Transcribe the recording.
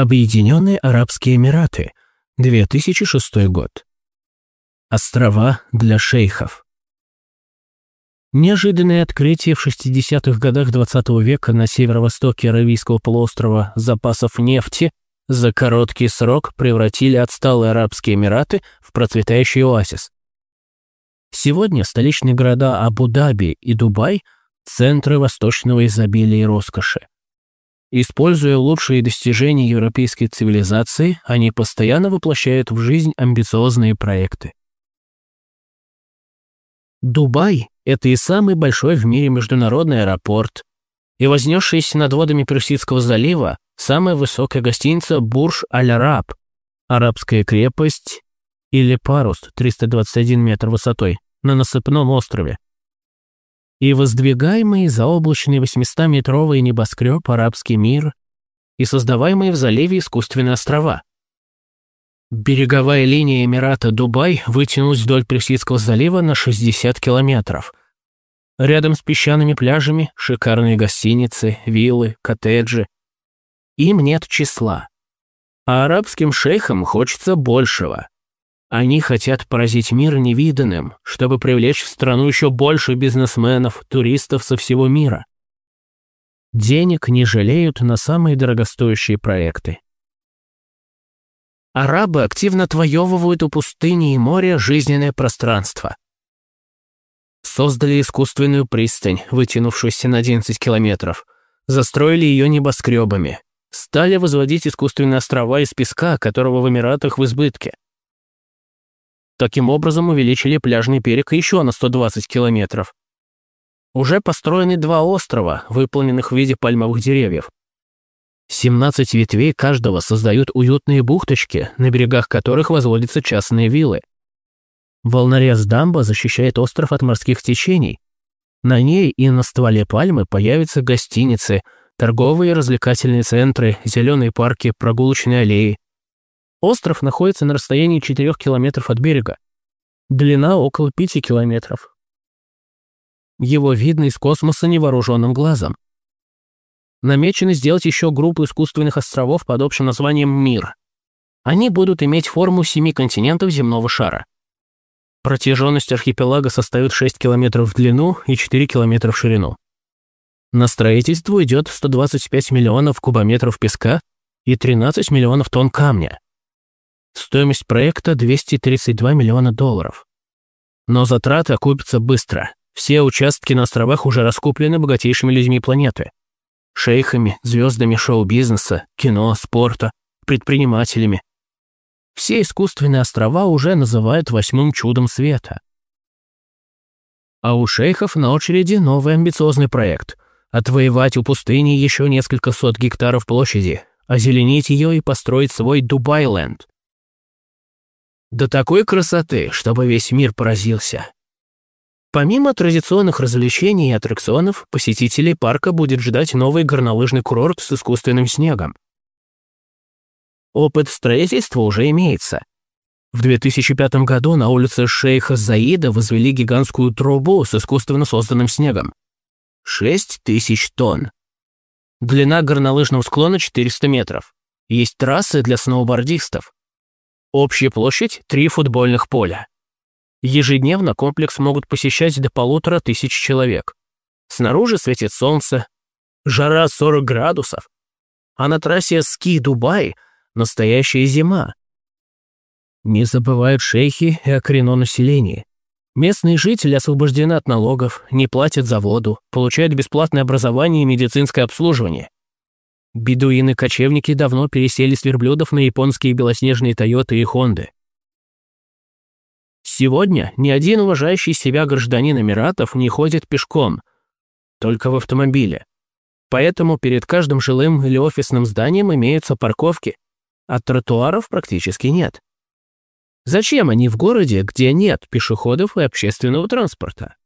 Объединенные Арабские Эмираты, 2006 год. Острова для шейхов. Неожиданное открытие в 60-х годах 20 -го века на северо-востоке Аравийского полуострова запасов нефти за короткий срок превратили отсталые Арабские Эмираты в процветающий оазис. Сегодня столичные города Абу-Даби и Дубай – центры восточного изобилия и роскоши. Используя лучшие достижения европейской цивилизации, они постоянно воплощают в жизнь амбициозные проекты. Дубай – это и самый большой в мире международный аэропорт, и вознесшаяся над водами Персидского залива самая высокая гостиница Бурж-Аль-Араб, арабская крепость или парус 321 метр высотой на насыпном острове, и воздвигаемый заоблачный 800-метровый небоскреб «Арабский мир» и создаваемые в заливе искусственные острова. Береговая линия Эмирата Дубай вытянулась вдоль Персидского залива на 60 километров. Рядом с песчаными пляжами шикарные гостиницы, виллы, коттеджи. Им нет числа. А арабским шейхам хочется большего. Они хотят поразить мир невиданным, чтобы привлечь в страну еще больше бизнесменов, туристов со всего мира. Денег не жалеют на самые дорогостоящие проекты. Арабы активно отвоевывают у пустыни и моря жизненное пространство. Создали искусственную пристань, вытянувшуюся на 11 километров. Застроили ее небоскребами. Стали возводить искусственные острова из песка, которого в Эмиратах в избытке. Таким образом увеличили пляжный берег еще на 120 километров. Уже построены два острова, выполненных в виде пальмовых деревьев. 17 ветвей каждого создают уютные бухточки, на берегах которых возводятся частные виллы. Волнорез дамба защищает остров от морских течений. На ней и на стволе пальмы появятся гостиницы, торговые и развлекательные центры, зеленые парки, прогулочные аллеи. Остров находится на расстоянии 4 километров от берега. Длина около 5 километров. Его видно из космоса невооруженным глазом. Намечено сделать еще группу искусственных островов под общим названием «Мир». Они будут иметь форму семи континентов земного шара. Протяженность архипелага составит 6 километров в длину и 4 километра в ширину. На строительство идет 125 миллионов кубометров песка и 13 миллионов тонн камня. Стоимость проекта 232 миллиона долларов. Но затраты окупятся быстро. Все участки на островах уже раскуплены богатейшими людьми планеты. Шейхами, звездами шоу-бизнеса, кино, спорта, предпринимателями. Все искусственные острова уже называют восьмым чудом света. А у шейхов на очереди новый амбициозный проект – отвоевать у пустыни еще несколько сот гектаров площади, озеленить ее и построить свой Дубайленд. До такой красоты, чтобы весь мир поразился. Помимо традиционных развлечений и аттракционов, посетителей парка будет ждать новый горнолыжный курорт с искусственным снегом. Опыт строительства уже имеется. В 2005 году на улице Шейха Заида возвели гигантскую трубу с искусственно созданным снегом. 6 тысяч тонн. Длина горнолыжного склона 400 метров. Есть трассы для сноубордистов. Общая площадь – три футбольных поля. Ежедневно комплекс могут посещать до полутора тысяч человек. Снаружи светит солнце, жара 40 градусов, а на трассе Ски-Дубай настоящая зима. Не забывают шейхи и о коренном. Местные жители освобождены от налогов, не платят за воду, получают бесплатное образование и медицинское обслуживание. Бедуины-кочевники давно пересели с верблюдов на японские белоснежные Тойоты и Хонды. Сегодня ни один уважающий себя гражданин Эмиратов не ходит пешком, только в автомобиле. Поэтому перед каждым жилым или офисным зданием имеются парковки, а тротуаров практически нет. Зачем они в городе, где нет пешеходов и общественного транспорта?